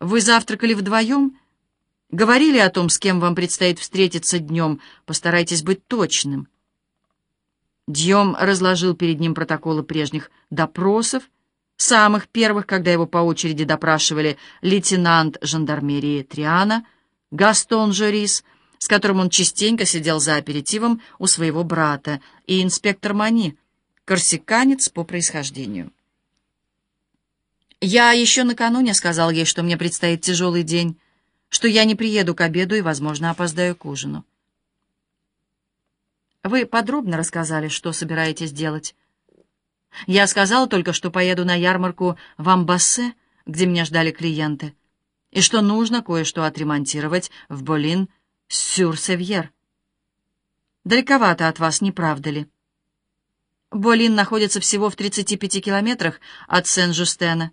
Вы завтракали вдвоем? Говорили о том, с кем вам предстоит встретиться днем. Постарайтесь быть точным. Дьем разложил перед ним протоколы прежних допросов, самых первых, когда его по очереди допрашивали лейтенант жандармерии Триана, Гастон Жорис, с которым он частенько сидел за аперитивом у своего брата, и инспектор Мани, корсиканец по происхождению. Я еще накануне сказал ей, что мне предстоит тяжелый день, что я не приеду к обеду и, возможно, опоздаю к ужину. Вы подробно рассказали, что собираетесь делать. Я сказал только, что поеду на ярмарку в Амбассе, где меня ждали клиенты, и что нужно кое-что отремонтировать в Болин-Сюр-Севьер. Далековато от вас, не правда ли? Болин находится всего в 35 километрах от Сен-Жустена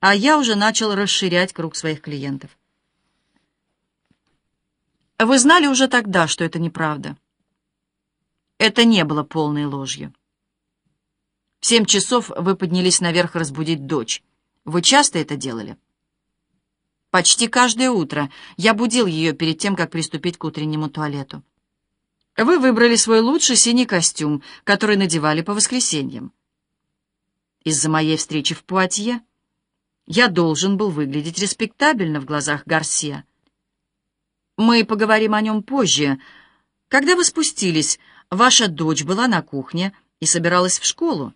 а я уже начал расширять круг своих клиентов. Вы знали уже тогда, что это неправда. Это не было полной ложью. В семь часов вы поднялись наверх разбудить дочь. Вы часто это делали? Почти каждое утро я будил ее перед тем, как приступить к утреннему туалету. Вы выбрали свой лучший синий костюм, который надевали по воскресеньям. Из-за моей встречи в Пуатье я должен был выглядеть респектабельно в глазах Гарсия. Мы поговорим о нем позже. Когда вы спустились, ваша дочь была на кухне и собиралась в школу.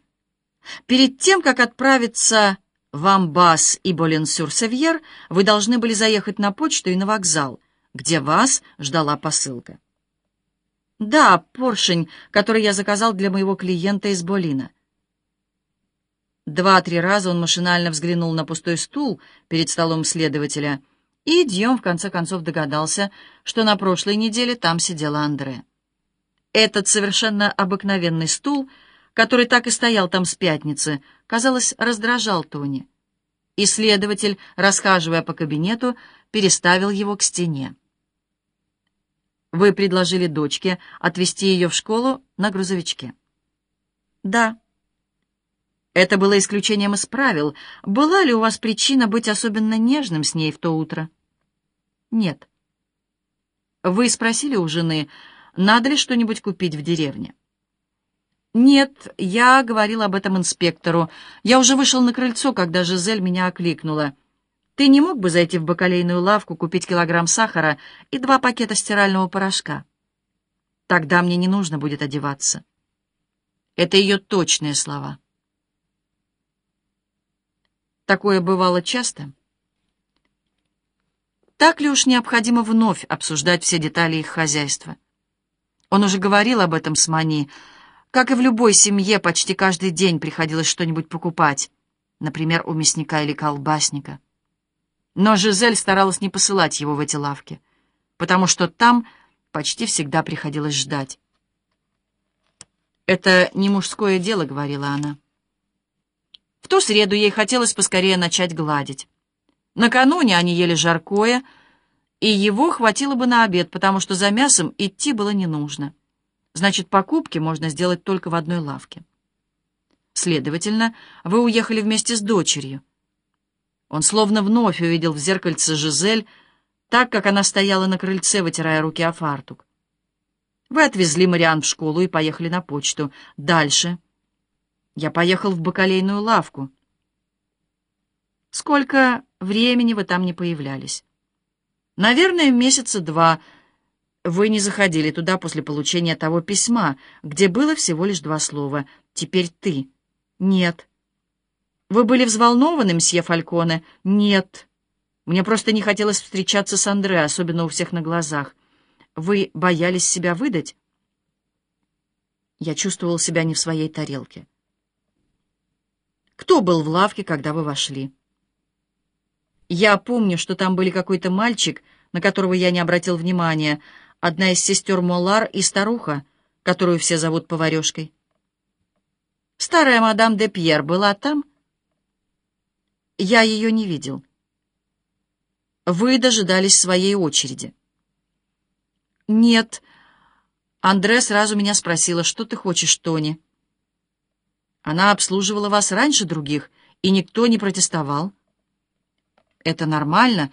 Перед тем, как отправиться в Амбас и Болен-Сюр-Севьер, вы должны были заехать на почту и на вокзал, где вас ждала посылка. Да, поршень, который я заказал для моего клиента из Болина. Два-три раза он машинально взглянул на пустой стул перед столом следователя, и Дьем в конце концов догадался, что на прошлой неделе там сидела Андре. Этот совершенно обыкновенный стул, который так и стоял там с пятницы, казалось, раздражал Тони. И следователь, расхаживая по кабинету, переставил его к стене. «Вы предложили дочке отвезти ее в школу на грузовичке?» «Да». Это было исключением из правил. Была ли у вас причина быть особенно нежным с ней в то утро? Нет. Вы спросили у жены, надо ли что-нибудь купить в деревне? Нет, я говорил об этом инспектору. Я уже вышел на крыльцо, когда Жизель меня окликнула. Ты не мог бы зайти в бакалейную лавку, купить килограмм сахара и два пакета стирального порошка? Тогда мне не нужно будет одеваться. Это ее точные слова. Такое бывало часто? Так ли уж необходимо вновь обсуждать все детали их хозяйства? Он уже говорил об этом с Мани. Как и в любой семье, почти каждый день приходилось что-нибудь покупать, например, у мясника или колбасника. Но Жизель старалась не посылать его в эти лавки, потому что там почти всегда приходилось ждать. «Это не мужское дело», — говорила она. Ту среду ей хотелось поскорее начать гладить. Накануне они ели жаркое, и его хватило бы на обед, потому что за мясом идти было не нужно. Значит, покупки можно сделать только в одной лавке. Следовательно, вы уехали вместе с дочерью. Он словно вновь увидел в зеркальце Жизель, так как она стояла на крыльце, вытирая руки о фартук. Вы отвезли Мариан в школу и поехали на почту. Дальше... Я поехал в бакалейную лавку. Сколько времени вы там не появлялись? Наверное, месяца два. Вы не заходили туда после получения того письма, где было всего лишь два слова. Теперь ты. Нет. Вы были взволнованы, мсье Фальконе? Нет. Мне просто не хотелось встречаться с Андре, особенно у всех на глазах. Вы боялись себя выдать? Я чувствовал себя не в своей тарелке. Кто был в лавке, когда вы вошли? Я помню, что там были какой-то мальчик, на которого я не обратил внимания, одна из сестер Молар и старуха, которую все зовут поварешкой. Старая мадам де Пьер была там? Я ее не видел. Вы дожидались своей очереди. Нет. Андре сразу меня спросила, что ты хочешь, Тони? Она обслуживала вас раньше других, и никто не протестовал. Это нормально,